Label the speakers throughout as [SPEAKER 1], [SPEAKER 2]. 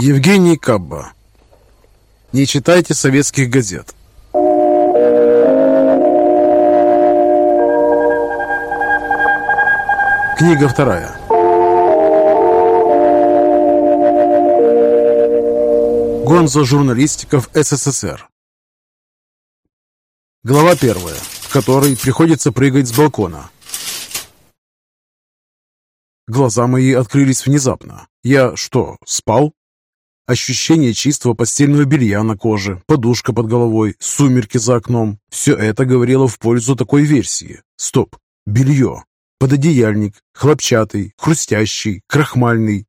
[SPEAKER 1] Евгений Кабба. Не читайте советских газет. Книга вторая. Гонзо журналистиков СССР. Глава первая, в которой приходится прыгать с балкона. Глаза мои открылись внезапно. Я что, спал? Ощущение чистого постельного белья на коже, подушка под головой, сумерки за окном. Все это говорило в пользу такой версии. Стоп, белье. Пододеяльник, хлопчатый, хрустящий, крахмальный.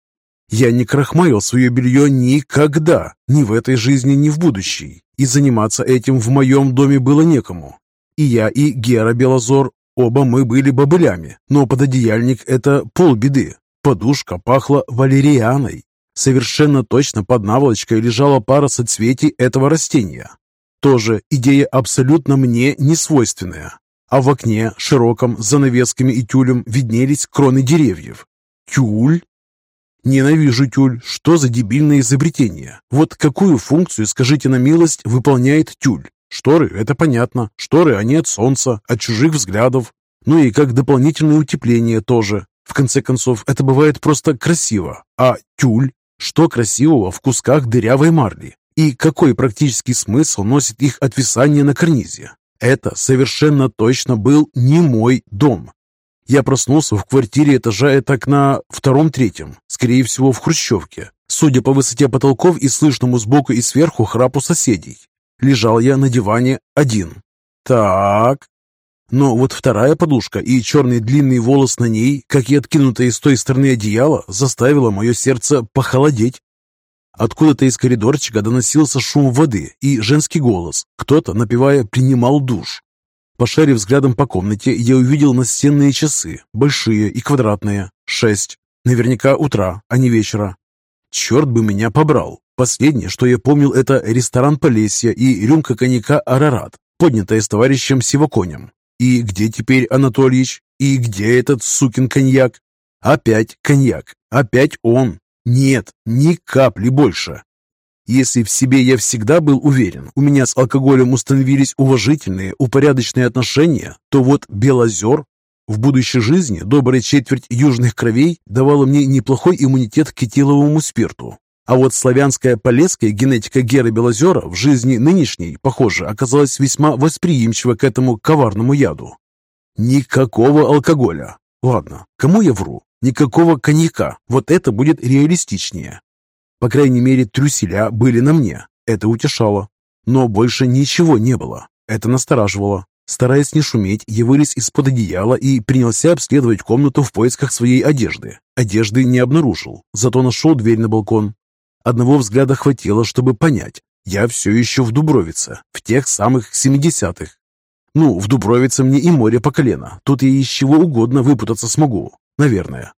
[SPEAKER 1] Я не крахмалил свое белье никогда, ни в этой жизни, ни в будущей. И заниматься этим в моем доме было некому. И я, и Гера Белозор, оба мы были бобылями, но пододеяльник – это полбеды. Подушка пахла валерианой. Совершенно точно под наволочкой лежала пара соцветий этого растения. Тоже идея абсолютно мне не свойственная. А в окне, широком, с занавесками и тюлем, виднелись кроны деревьев. Тюль? Ненавижу тюль. Что за дебильное изобретение? Вот какую функцию, скажите на милость, выполняет тюль? Шторы – это понятно. Шторы, они от солнца, от чужих взглядов. Ну и как дополнительное утепление тоже. В конце концов, это бывает просто красиво. А тюль? Что красивого в кусках дырявой марли? И какой практический смысл носит их отвисание на карнизе? Это совершенно точно был не мой дом. Я проснулся в квартире этажа так на втором-третьем, скорее всего, в хрущевке. Судя по высоте потолков и слышному сбоку и сверху храпу соседей. Лежал я на диване один. Так, но вот вторая подушка и черный длинный волос на ней, как и откинутое с той стороны одеяло, заставило мое сердце похолодеть. Откуда-то из коридорчика доносился шум воды и женский голос. Кто-то, напевая, принимал душ. Пошарив взглядом по комнате, я увидел настенные часы, большие и квадратные, шесть. Наверняка утра, а не вечера. Черт бы меня побрал. Последнее, что я помнил, это ресторан Полесья и рюмка коньяка «Арарат», поднятая с товарищем Сиваконем. И где теперь Анатольевич? И где этот сукин коньяк? Опять коньяк. Опять он. Нет, ни капли больше. Если в себе я всегда был уверен, у меня с алкоголем установились уважительные, упорядоченные отношения, то вот Белозер в будущей жизни добрая четверть южных кровей давала мне неплохой иммунитет к этиловому спирту. А вот славянская полесская генетика Геры Белозера в жизни нынешней, похоже, оказалась весьма восприимчива к этому коварному яду. Никакого алкоголя. Ладно, кому я вру? Никакого коньяка. Вот это будет реалистичнее. По крайней мере, трюселя были на мне. Это утешало. Но больше ничего не было. Это настораживало. Стараясь не шуметь, я вылез из-под одеяла и принялся обследовать комнату в поисках своей одежды. Одежды не обнаружил, зато нашел дверь на балкон. Одного взгляда хватило, чтобы понять. Я все еще в Дубровице, в тех самых 70-х. Ну, в Дубровице мне и море по колено. Тут я из чего угодно выпутаться смогу. Наверное.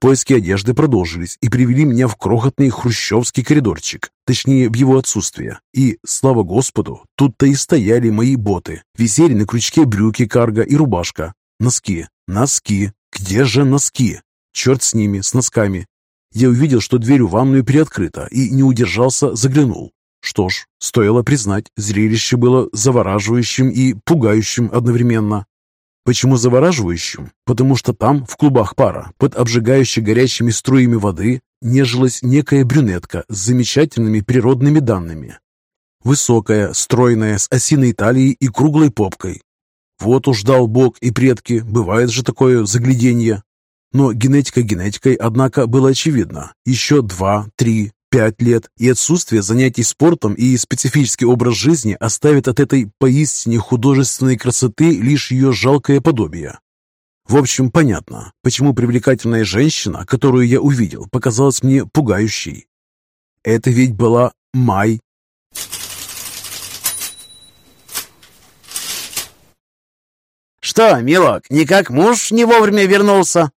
[SPEAKER 1] Поиски одежды продолжились и привели меня в крохотный хрущевский коридорчик, точнее, в его отсутствие. И, слава господу, тут-то и стояли мои боты. Висели на крючке брюки, карго и рубашка. Носки, носки. Где же носки? Черт с ними, с носками. Я увидел, что дверь в ванную приоткрыта и не удержался, заглянул. Что ж, стоило признать, зрелище было завораживающим и пугающим одновременно. Почему завораживающим? Потому что там, в клубах пара, под обжигающей горячими струями воды, нежилась некая брюнетка с замечательными природными данными. Высокая, стройная, с осиной талией и круглой попкой. Вот уж дал Бог и предки, бывает же такое загляденье. Но генетика генетикой, однако, было очевидно. Еще два, три, пять лет, и отсутствие занятий спортом и специфический образ жизни оставит от этой поистине художественной красоты лишь ее жалкое подобие. В общем, понятно, почему привлекательная женщина, которую я увидел, показалась мне пугающей. Это ведь была Май.
[SPEAKER 2] «Что, милок, никак муж не вовремя вернулся?»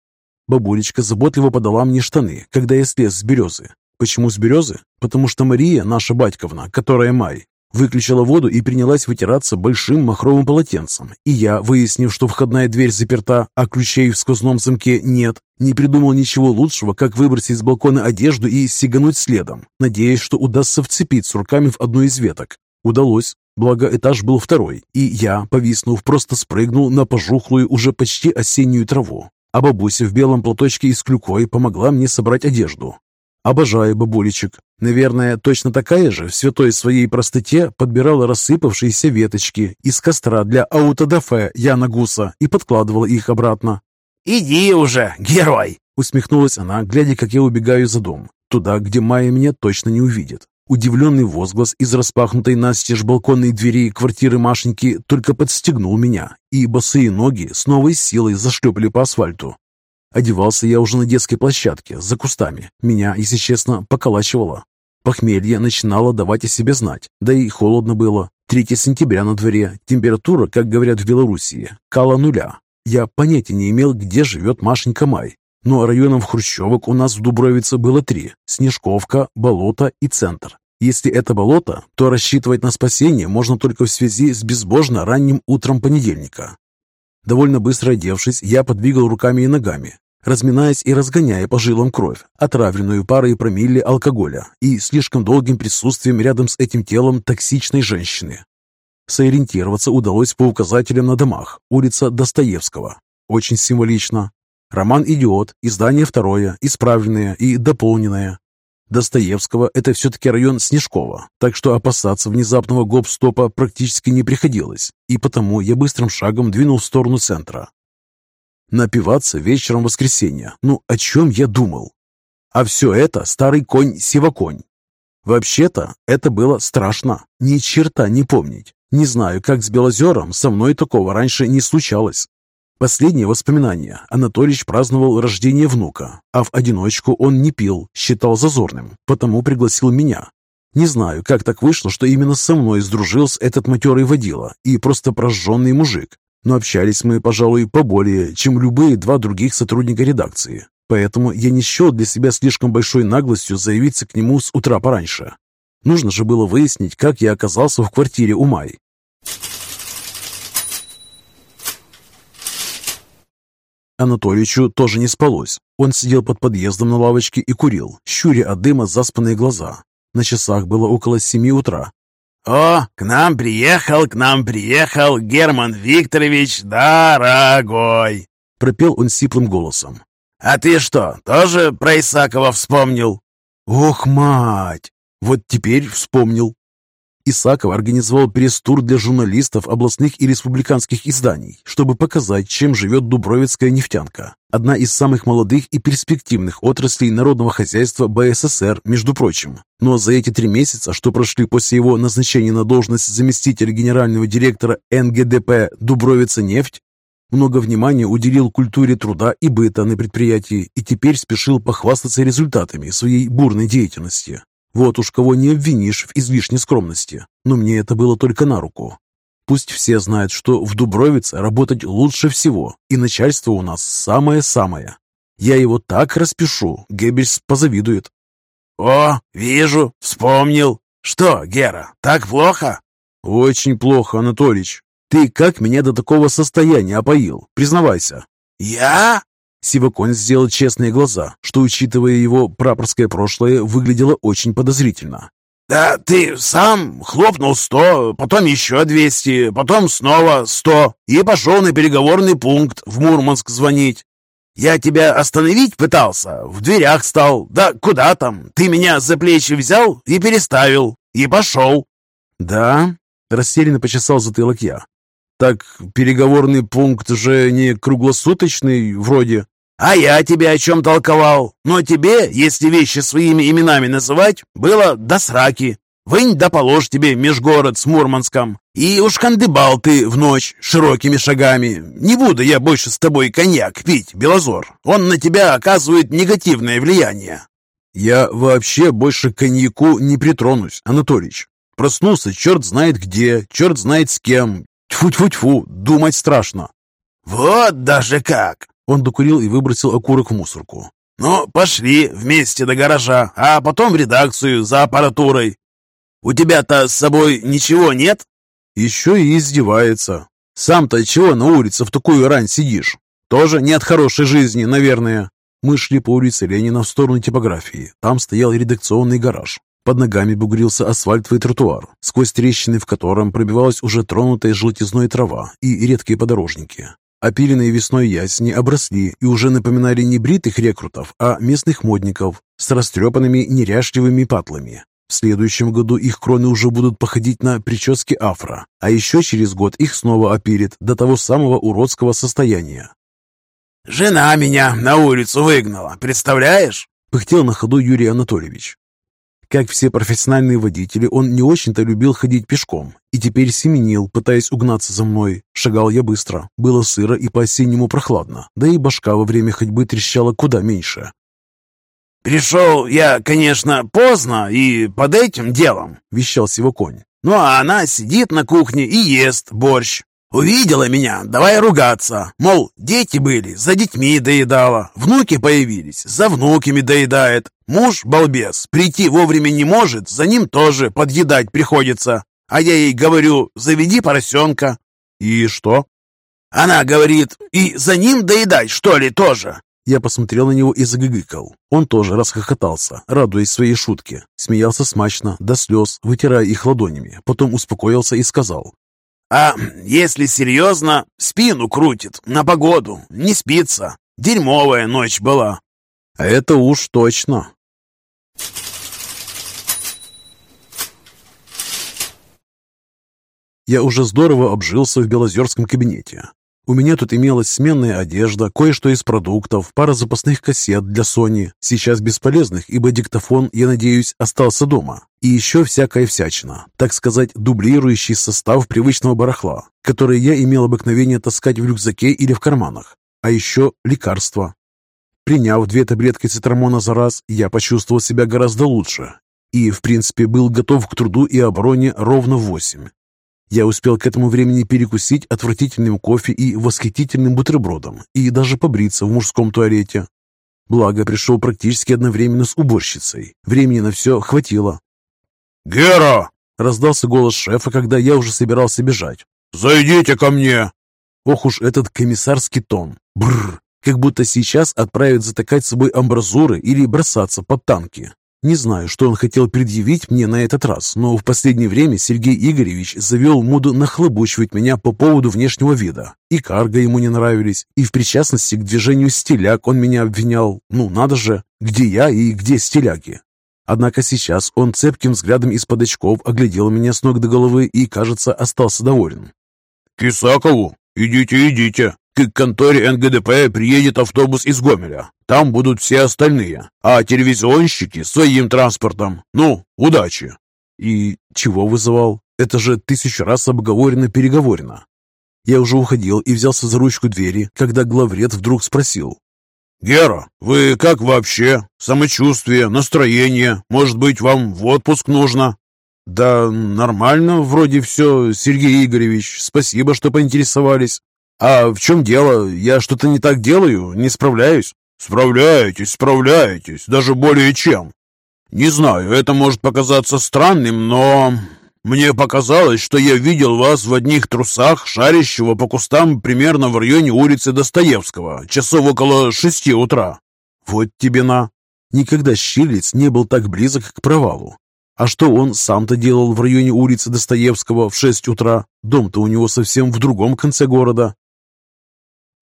[SPEAKER 1] Бабулечка заботливо подала мне штаны, когда я слез с березы. Почему с березы? Потому что Мария, наша батьковна, которая Май, выключила воду и принялась вытираться большим махровым полотенцем. И я, выяснив, что входная дверь заперта, а ключей в сквозном замке нет, Не придумал ничего лучшего, как выбросить с балкона одежду и сигануть следом, надеясь, что удастся вцепиться руками в одну из веток. Удалось. Благо, этаж был второй, и я, повиснув, просто спрыгнул на пожухлую, уже почти осеннюю траву. А бабуся в белом платочке и с клюкой помогла мне собрать одежду. Обожаю бабулечек. Наверное, точно такая же в святой своей простоте подбирала рассыпавшиеся веточки из костра для аутодафе Яна Гуса и подкладывала их обратно.
[SPEAKER 2] «Иди уже, герой!»
[SPEAKER 1] Усмехнулась она, глядя, как я убегаю за дом, туда, где Майя меня точно не увидит. Удивленный возглас из распахнутой настежь балконной двери квартиры Машеньки только подстегнул меня, и босые ноги с новой силой зашлепали по асфальту. Одевался я уже на детской площадке, за кустами. Меня, если честно, поколачивало. Похмелье начинало давать о себе знать, да и холодно было. 3 сентября на дворе, температура, как говорят в Белоруссии, кала нуля. Я понятия не имел, где живет Машенька Май. Но районов хрущевок у нас в Дубровице было три – Снежковка, Болото и Центр. Если это болото, то рассчитывать на спасение можно только в связи с безбожно ранним утром понедельника. Довольно быстро одевшись, я подвигал руками и ногами, разминаясь и разгоняя по жилам кровь, отравленную парой промилле алкоголя и слишком долгим присутствием рядом с этим телом токсичной женщины. Сориентироваться удалось по указателям на домах. Улица Достоевского. Очень символично. Роман «Идиот», издание второе, исправленное и дополненное. Достоевского – это все-таки район Снежкова, так что опасаться внезапного гоп-стопа практически не приходилось, и потому я быстрым шагом двинул в сторону центра. Напиваться вечером воскресенья. Ну, о чем я думал? А все это старый конь Сиваконь. Вообще-то, это было страшно. Ни черта не помнить. Не знаю, как с Белозером, со мной такого раньше не случалось. Последнее воспоминание. Анатолич праздновал рождение внука, а в одиночку он не пил, считал зазорным, потому пригласил меня. Не знаю, как так вышло, что именно со мной сдружился этот матерый водила и просто прожженный мужик. Но общались мы, пожалуй, поболее, чем любые два других сотрудника редакции. Поэтому я не счел для себя слишком большой наглостью заявиться к нему с утра пораньше. Нужно же было выяснить, как я оказался в квартире у Май. Анатоличу тоже не спалось. Он сидел под подъездом на лавочке и курил, щуря от дыма заспанные глаза. На часах было около семи утра.
[SPEAKER 2] «О, к нам приехал, к нам приехал Герман Викторович, дорогой!»
[SPEAKER 1] Пропел он сиплым голосом.
[SPEAKER 2] «А ты что, тоже про Исакова вспомнил?»
[SPEAKER 1] «Ох, мать! Вот теперь вспомнил. Исаков организовал пресс-тур для журналистов областных и республиканских изданий, чтобы показать, чем живет Дубровицкая нефтянка. Одна из самых молодых и перспективных отраслей народного хозяйства БССР, между прочим. Но за эти три месяца, что прошли после его назначения на должность заместителя генерального директора НГДП «Дубровица нефть», много внимания уделил культуре труда и быта на предприятии и теперь спешил похвастаться результатами своей бурной деятельности. Вот уж кого не обвинишь в излишней скромности, но мне это было только на руку. Пусть все знают, что в Дубровице работать лучше всего, и начальство у нас самое-самое. Я его так распишу, Геббельс позавидует.
[SPEAKER 2] «О, вижу, вспомнил. Что, Гера, так плохо?»
[SPEAKER 1] «Очень плохо, Анатолич. Ты как меня до такого состояния опоил? Признавайся».
[SPEAKER 2] «Я?
[SPEAKER 1] Сивакон сделал честные глаза, что, учитывая его прапорское прошлое, выглядело очень подозрительно.
[SPEAKER 2] «Да ты сам хлопнул сто, потом еще двести, потом снова сто и пошел на переговорный пункт в Мурманск звонить. Я тебя остановить пытался, в дверях стал. Да куда там? Ты меня за плечи взял и переставил, и пошел».
[SPEAKER 1] «Да?» – растерянно почесал затылок я. «Так переговорный пункт же не круглосуточный вроде?»
[SPEAKER 2] А я тебе о чем толковал? Но тебе, если вещи своими именами называть, было до сраки. Вынь да положь тебе межгород с Мурманском. И уж кандыбал ты в ночь широкими шагами. Не буду я больше с тобой коньяк пить, Белозор. Он на тебя оказывает негативное влияние.
[SPEAKER 1] Я вообще больше к коньяку не притронусь, Анатолич. Проснулся черт знает где, черт знает с кем. Тьфу-тьфу-тьфу, думать страшно.
[SPEAKER 2] Вот даже как!
[SPEAKER 1] Он докурил и выбросил окурок в мусорку.
[SPEAKER 2] «Ну, пошли вместе до гаража, а потом в редакцию за аппаратурой. У тебя-то с собой ничего нет?»
[SPEAKER 1] «Еще и издевается. Сам-то чего на улице в такую рань сидишь? Тоже не от хорошей жизни, наверное». Мы шли по улице Ленина в сторону типографии. Там стоял редакционный гараж. Под ногами бугрился асфальтовый тротуар, сквозь трещины в котором пробивалась уже тронутая желтизной трава и редкие подорожники. Опиленные весной ясни обросли и уже напоминали не бритых рекрутов, а местных модников с растрепанными неряшливыми патлами. В следующем году их кроны уже будут походить на прически афро, а еще через год их снова опилят до того самого уродского состояния.
[SPEAKER 2] «Жена меня на улицу выгнала, представляешь?»
[SPEAKER 1] Пыхтел на ходу Юрий Анатольевич. Как все профессиональные водители, он не очень-то любил ходить пешком и теперь семенил, пытаясь угнаться за мной. Шагал я быстро, было сыро и по-осеннему прохладно, да и башка во время ходьбы трещала куда меньше.
[SPEAKER 2] «Пришел я, конечно, поздно и под этим делом», — вещал его конь. «Ну а она сидит на кухне и ест борщ. Увидела меня, давай ругаться. Мол, дети были, за детьми доедала. Внуки появились, за внуками доедает. Муж, балбес, прийти вовремя не может, за ним тоже подъедать приходится. А я ей говорю, заведи поросенка.
[SPEAKER 1] И что?
[SPEAKER 2] Она говорит, и за ним доедать, что ли, тоже?
[SPEAKER 1] Я посмотрел на него и загыгыкал. Он тоже расхохотался, радуясь своей шутке. Смеялся смачно, до слез, вытирая их ладонями. Потом успокоился и сказал.
[SPEAKER 2] А если серьезно, спину крутит на погоду, не спится. Дерьмовая ночь была.
[SPEAKER 1] Это уж точно. Я уже здорово обжился в белозерском кабинете. У меня тут имелась сменная одежда, кое-что из продуктов, пара запасных кассет для Sony, сейчас бесполезных, ибо диктофон, я надеюсь, остался дома. И еще всякая всячина, так сказать, дублирующий состав привычного барахла, который я имел обыкновение таскать в рюкзаке или в карманах. А еще лекарства. Приняв две таблетки цитрамона за раз, я почувствовал себя гораздо лучше и, в принципе, был готов к труду и обороне ровно в восемь. Я успел к этому времени перекусить отвратительным кофе и восхитительным бутербродом, и даже побриться в мужском туалете. Благо, пришел практически одновременно с уборщицей. Времени на все хватило.
[SPEAKER 2] «Гера!»
[SPEAKER 1] — раздался голос шефа, когда я уже собирался бежать.
[SPEAKER 2] «Зайдите ко мне!»
[SPEAKER 1] Ох уж этот комиссарский тон. Бррр! Как будто сейчас отправят затыкать с собой амбразуры или бросаться под танки. Не знаю, что он хотел предъявить мне на этот раз, но в последнее время Сергей Игоревич завел моду нахлобучивать меня по поводу внешнего вида. И карго ему не нравились, и в причастности к движению стиляк он меня обвинял. Ну, надо же, где я и где стиляки? Однако сейчас он цепким взглядом из-под очков оглядел меня с ног до головы и, кажется, остался доволен.
[SPEAKER 2] «К Исакову? Идите, идите!» К конторе НГДП приедет автобус из Гомеля. Там будут все остальные, а телевизионщики своим транспортом. Ну, удачи!»
[SPEAKER 1] «И чего вызывал? Это же тысячу раз обговорено-переговорено». Я уже уходил и взялся за ручку двери, когда главред вдруг спросил.
[SPEAKER 2] «Гера, вы как вообще? Самочувствие, настроение? Может быть, вам в отпуск нужно?»
[SPEAKER 1] «Да нормально, вроде все, Сергей Игоревич. Спасибо, что поинтересовались». «А в чем дело? Я что-то не так делаю? Не справляюсь?»
[SPEAKER 2] «Справляетесь, справляетесь, даже более чем. Не знаю, это может показаться странным, но мне показалось, что я видел вас в одних трусах, шарящего по кустам примерно в районе улицы Достоевского, часов около шести утра».
[SPEAKER 1] «Вот тебе на!» Никогда Щилец не был так близок к провалу. А что он сам-то делал в районе улицы Достоевского в шесть утра? Дом-то у него совсем в другом конце города.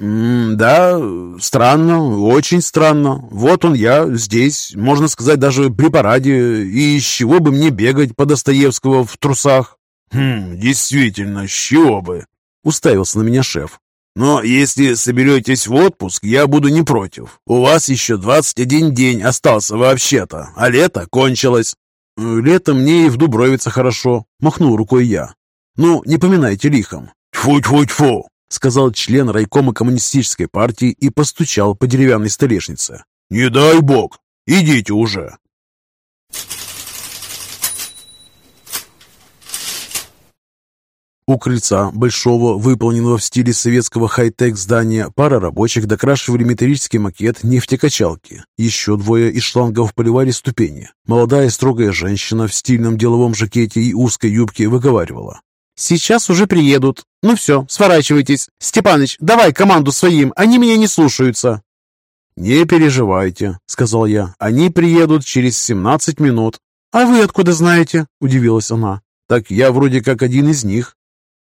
[SPEAKER 2] «Да, странно, очень странно. Вот он я, здесь, можно сказать, даже при параде. И с чего бы мне бегать по Достоевского в трусах?» «Хм, действительно, с чего бы?» — уставился на меня шеф. «Но если соберетесь в отпуск, я буду не против. У вас еще 21 день остался вообще-то, а лето кончилось».
[SPEAKER 1] «Лето мне и в Дубровице хорошо», — махнул рукой я. «Ну, не поминайте лихом».
[SPEAKER 2] «Тьфу-тьфу-тьфу!»
[SPEAKER 1] Сказал член райкома коммунистической партии и постучал по деревянной столешнице.
[SPEAKER 2] «Не дай бог! Идите уже!»
[SPEAKER 1] У крыльца большого, выполненного в стиле советского хай-тек здания, пара рабочих докрашивали металлический макет нефтекачалки. Еще двое из шлангов поливали ступени. Молодая строгая женщина в стильном деловом жакете и узкой юбке выговаривала. «Сейчас уже приедут. Ну все, сворачивайтесь. Степаныч, давай команду своим, они меня не слушаются». «Не переживайте», — сказал я. «Они приедут через 17 минут».
[SPEAKER 3] «А вы откуда знаете?» — удивилась она.
[SPEAKER 1] «Так я вроде как один из них».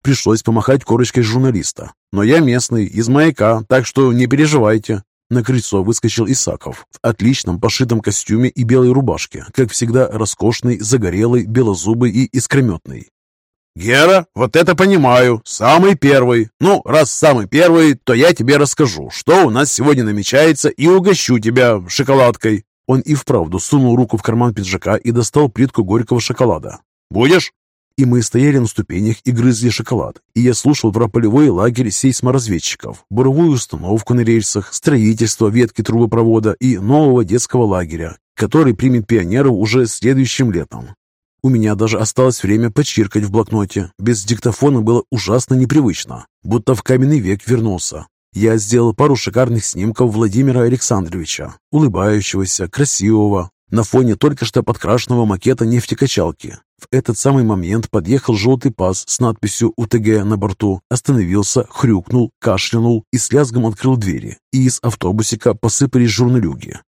[SPEAKER 1] Пришлось помахать корочкой журналиста. «Но я местный, из маяка, так что не переживайте». На крыльцо выскочил Исаков в отличном пошитом костюме и белой рубашке, как всегда роскошный, загорелый, белозубый и искрометный. «Гера, вот это понимаю. Самый первый. Ну, раз самый первый, то я тебе расскажу, что у нас сегодня намечается, и угощу тебя шоколадкой». Он и вправду сунул руку в карман пиджака и достал плитку горького шоколада. «Будешь?» И мы стояли на ступенях и грызли шоколад. И я слушал про полевой лагерь сейсморазведчиков, буровую установку на рельсах, строительство ветки трубопровода и нового детского лагеря, который примет пионеров уже следующим летом. У меня даже осталось время почиркать в блокноте. Без диктофона было ужасно непривычно, будто в каменный век вернулся. Я сделал пару шикарных снимков Владимира Александровича, улыбающегося, красивого, на фоне только что подкрашенного макета нефтекачалки. В этот самый момент подъехал желтый паз с надписью «УТГ» на борту, остановился, хрюкнул, кашлянул и с лязгом открыл двери. И из автобусика посыпались журналюги.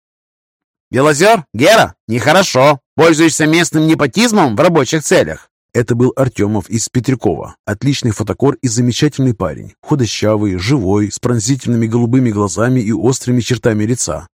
[SPEAKER 2] «Белозер? Гера? Нехорошо. Пользуешься местным непотизмом в рабочих целях?»
[SPEAKER 1] Это был Артемов из Петрякова. Отличный фотокор и замечательный парень. Худощавый, живой, с пронзительными голубыми глазами и острыми чертами лица.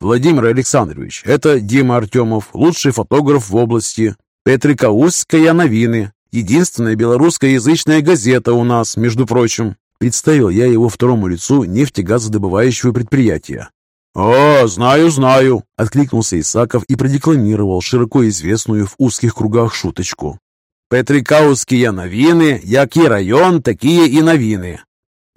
[SPEAKER 1] «Владимир Александрович, это Дима Артемов, лучший фотограф в области. Петрикаусская новины. Единственная белорусскоязычная газета у нас, между прочим». Представил я его второму лицу нефтегазодобывающего предприятия. «О, знаю, знаю!» — откликнулся Исаков и продекламировал широко известную в узких кругах шуточку. «Петрикауские новины, який район, такие и новины!»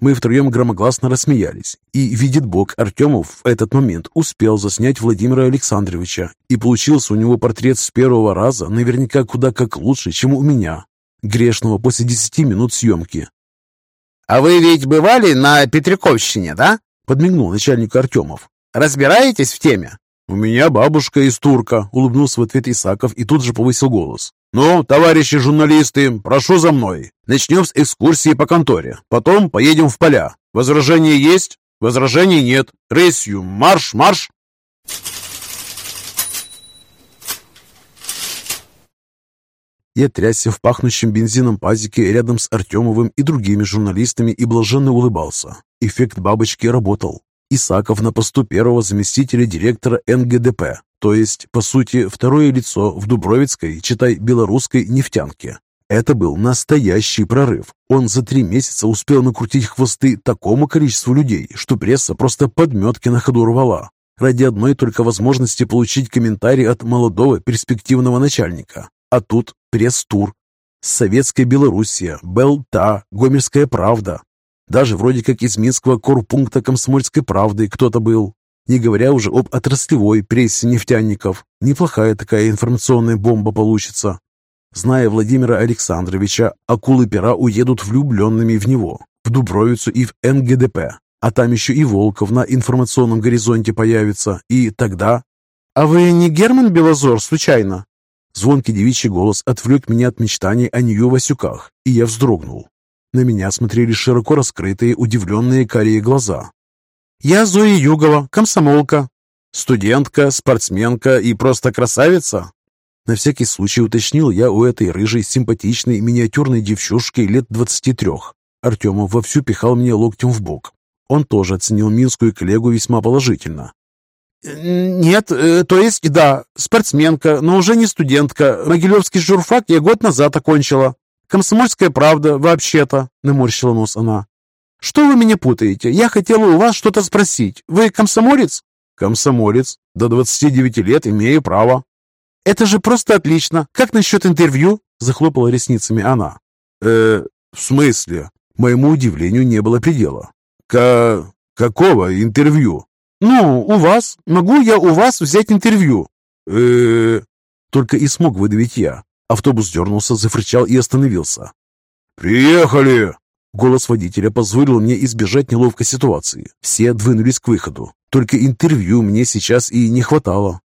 [SPEAKER 1] Мы втроем громогласно рассмеялись, и, видит Бог, Артемов в этот момент успел заснять Владимира Александровича, и получился у него портрет с первого раза наверняка куда как лучше, чем у меня, грешного после десяти минут съемки.
[SPEAKER 2] «А вы ведь бывали на Петриковщине, да?» — подмигнул начальник Артемов. Разбираетесь в теме?»
[SPEAKER 1] «У меня бабушка из Турка», — улыбнулся в ответ Исаков и тут же повысил голос. «Ну, товарищи журналисты, прошу за мной. Начнем с экскурсии по конторе. Потом поедем в поля. Возражения есть? Возражений нет. Рысью марш, марш!» Я трясся в пахнущем бензином пазике рядом с Артемовым и другими журналистами и блаженно улыбался. Эффект бабочки работал. Исаков на посту первого заместителя директора НГДП, то есть, по сути, второе лицо в Дубровицкой, читай, белорусской нефтянке. Это был настоящий прорыв. Он за три месяца успел накрутить хвосты такому количеству людей, что пресса просто подметки на ходу рвала. Ради одной только возможности получить комментарий от молодого перспективного начальника. А тут пресс-тур. Советская Белоруссия, Белта, Гомельская правда, даже вроде как из Минского корпункта комсомольской правды кто-то был. Не говоря уже об отраслевой прессе нефтяников. Неплохая такая информационная бомба получится. Зная Владимира Александровича, акулы-пера уедут влюбленными в него, в Дубровицу и в НГДП. А там еще и Волков на информационном горизонте появится. И тогда...
[SPEAKER 3] «А вы не Герман Белозор, случайно?»
[SPEAKER 1] Звонкий девичий голос отвлек меня от мечтаний о нее Васюках, и я вздрогнул. На меня смотрели широко раскрытые, удивленные карие глаза.
[SPEAKER 3] «Я Зоя Югова, комсомолка».
[SPEAKER 1] «Студентка, спортсменка и просто красавица?» На всякий случай уточнил я у этой рыжей, симпатичной, миниатюрной девчушки лет двадцати трех. Артемов вовсю пихал мне локтем в бок. Он тоже оценил минскую коллегу весьма положительно.
[SPEAKER 3] «Нет, э, то есть, да, спортсменка, но уже не студентка. Могилевский журфак я год назад окончила. «Комсомольская правда, вообще-то», — наморщила нос она. «Что вы меня путаете? Я хотела у вас что-то спросить. Вы комсомолец?»
[SPEAKER 1] «Комсомолец. До 29 лет имею право».
[SPEAKER 3] «Это же просто отлично. Как насчет интервью?» — захлопала ресницами она.
[SPEAKER 1] «Э, в смысле?» Моему удивлению не было предела. «К... какого интервью?»
[SPEAKER 3] «Ну, у вас. Могу я у вас взять интервью?»
[SPEAKER 1] э Только и смог выдавить я. Автобус дернулся, зафрычал и остановился. «Приехали!» Голос водителя позволил мне избежать неловкой ситуации. Все двинулись к выходу. Только интервью мне сейчас и не хватало.